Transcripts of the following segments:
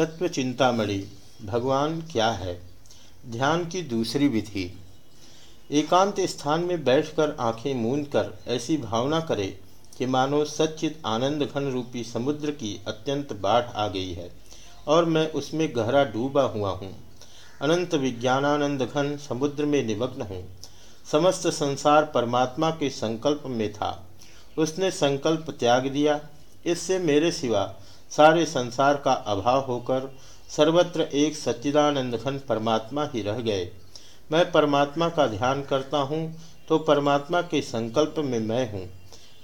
तत्व चिंतामणि, भगवान क्या है? ध्यान की दूसरी विधि। एकांत स्थान में बैठकर आँखें मूंद कर ऐसी भावना करे कि मानो सच्चित आनंद घन रूपी समुद्र की अत्यंत बाढ़ आ गई है और मैं उसमें गहरा डूबा हुआ हूँ। अनंत विज्ञानानंद घन समुद्र में निमग्न हूँ। समस्त संसार परमात्मा के संकल्प में था। उसने संकल्प त्याग दिया। इससे मेरे सिवा सारे संसार का अभाव होकर सर्वत्र एक सच्चिदानंद घन परमात्मा ही रह गए। मैं परमात्मा का ध्यान करता हूँ तो परमात्मा के संकल्प में मैं हूँ।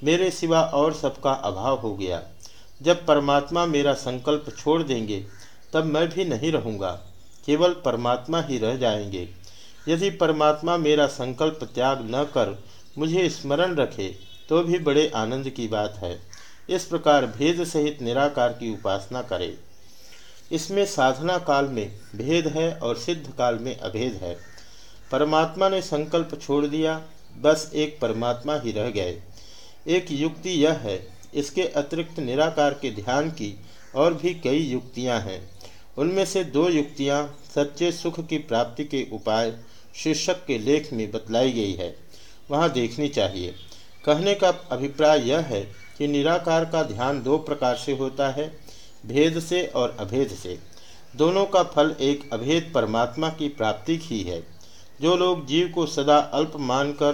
मेरे सिवा और सबका अभाव हो गया। जब परमात्मा मेरा संकल्प छोड़ देंगे, तब मैं भी नहीं रहूँगा। केवल परमात्मा ही रह जाएँगे। यदि परमात्मा मेरा संकल्प त्याग न कर मुझे स्मरण रखे तो भी बड़े आनंद की बात है। इस प्रकार भेद सहित निराकार की उपासना करें। इसमें साधना काल में भेद है और सिद्ध काल में अभेद है। परमात्मा ने संकल्प छोड़ दिया, बस एक परमात्मा ही रह गए। एक युक्ति यह है, इसके अतिरिक्त निराकार के ध्यान की और भी कई युक्तियाँ हैं। उनमें से दो युक्तियाँ सच्चे सुख की प्राप्ति के उपाय शीर्षक के लेख में बतलाई गई है। वहाँ देखनी चाहिए। कहने का अभिप्राय यह है कि निराकार का ध्यान दो प्रकार से होता है, भेद से और अभेद से। दोनों का फल एक अभेद परमात्मा की प्राप्ति ही है। जो लोग जीव को सदा अल्प मानकर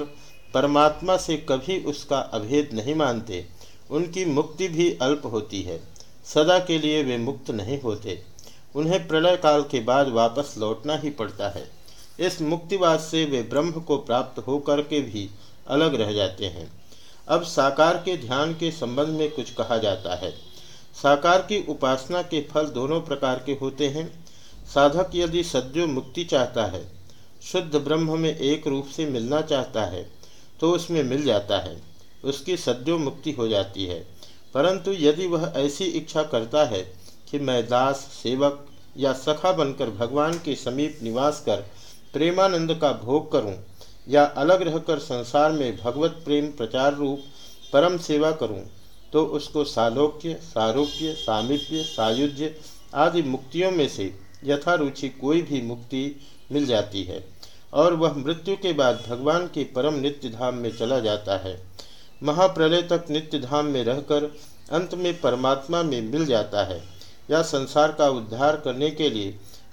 परमात्मा से कभी उसका अभेद नहीं मानते, उनकी मुक्ति भी अल्प होती है। सदा के लिए वे मुक्त नहीं होते। उन्हें प्रलय काल के बाद वापस लौटना ही पड़ता है। इस मुक्तिवाद से वे ब्रह्म को प्राप्त होकर के भी अलग रह जाते हैं। अब साकार के ध्यान के संबंध में कुछ कहा जाता है। साकार की उपासना के फल दोनों प्रकार के होते हैं। साधक यदि सद्यो मुक्ति चाहता है, शुद्ध ब्रह्म में एक रूप से मिलना चाहता है तो उसमें मिल जाता है। उसकी सद्यो मुक्ति हो जाती है। परंतु यदि वह ऐसी इच्छा करता है कि मैं दास, सेवक या सखा बनकर भगवान के समीप निवास कर प्रेमानंद का भोग करूँ या अलग रहकर संसार में भगवत प्रेम प्रचार रूप परम सेवा करूँ तो उसको सालोक्य, सारूप्य, सामिप्य, सायुज्य आदि मुक्तियों में से यथारुचि कोई भी मुक्ति मिल जाती है, और वह मृत्यु के बाद भगवान के परम नित्य धाम में चला जाता है। महाप्रलय तक नित्य धाम में रहकर अंत में परमात्मा में मिल जाता है, या संसार का उद्धार करने के लिए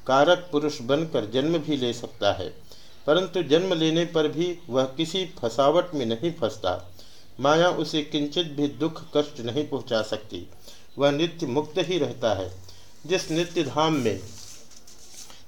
कारक पुरुष बनकर जन्म भी ले सकता है। परंतु जन्म लेने पर भी वह किसी फसावट में नहीं फंसता। माया उसे किंचित भी दुख कष्ट नहीं पहुँचा सकती। वह नित्य मुक्त ही रहता है। जिस नित्य धाम में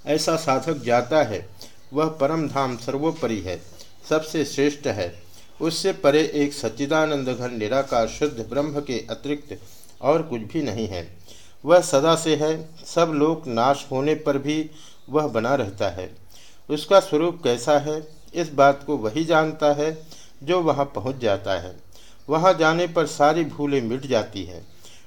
ऐसा साधक जाता है, वह परम धाम सर्वोपरि है, सबसे श्रेष्ठ है। उससे परे एक सच्चिदानंद घन निराकार शुद्ध ब्रह्म के अतिरिक्त और कुछ भी नहीं है। वह सदा से है, सब लोग नाश होने पर भी वह बना रहता है। उसका स्वरूप कैसा है, इस बात को वही जानता है जो वहाँ पहुँच जाता है। वहाँ जाने पर सारी भूलें मिट जाती हैं।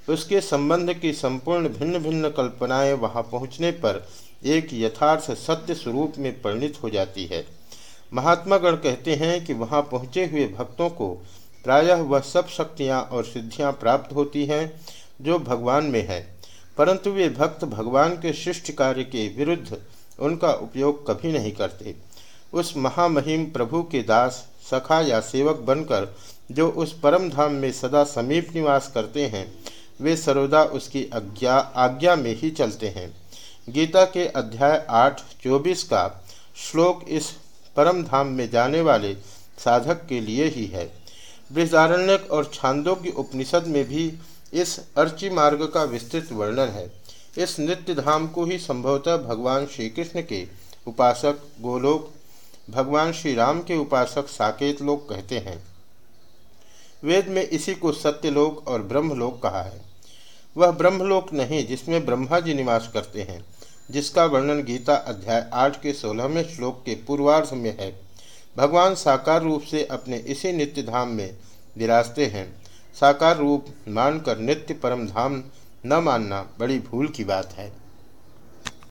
उसके संबंध की संपूर्ण भिन्न भिन्न कल्पनाएँ वहाँ पहुँचने पर एक यथार्थ सत्य स्वरूप में परिणित हो जाती है। महात्मा गण कहते हैं कि वहाँ पहुँचे हुए भक्तों को प्रायः वह सब शक्तियाँ और सिद्धियाँ प्राप्त होती हैं जो भगवान में है, परंतु वे भक्त भगवान के शिष्ट कार्य के विरुद्ध उनका उपयोग कभी नहीं करते। उस महामहिम प्रभु के दास, सखा या सेवक बनकर जो उस परम धाम में सदा समीप निवास करते हैं, वे सर्वदा उसकी आज्ञा आज्ञा में ही चलते हैं। गीता के अध्याय आठ, चौबीस का श्लोक इस परम धाम में जाने वाले साधक के लिए ही है। बृहदारण्यक और छांदोग्य उपनिषद में भी इस अर्ची मार्ग का विस्तृत वर्णन है। इस नित्य धाम को ही संभवतः भगवान श्री कृष्ण के उपासक गोलोक, भगवान श्री राम के उपासक साकेत लोग कहते हैं। वेद में इसी को सत्यलोक और ब्रह्मलोक कहा है। वह ब्रह्मलोक नहीं, जिसमें ब्रह्मा जी निवास करते हैं, जिसका वर्णन गीता अध्याय आठ के सोलहवें श्लोक के पूर्वार्ध में है। भगवान साकार रूप से अपने इसी नित्य धाम में विराजते हैं। साकार रूप मानकर नित्य परम धाम न मानना बड़ी भूल की बात है।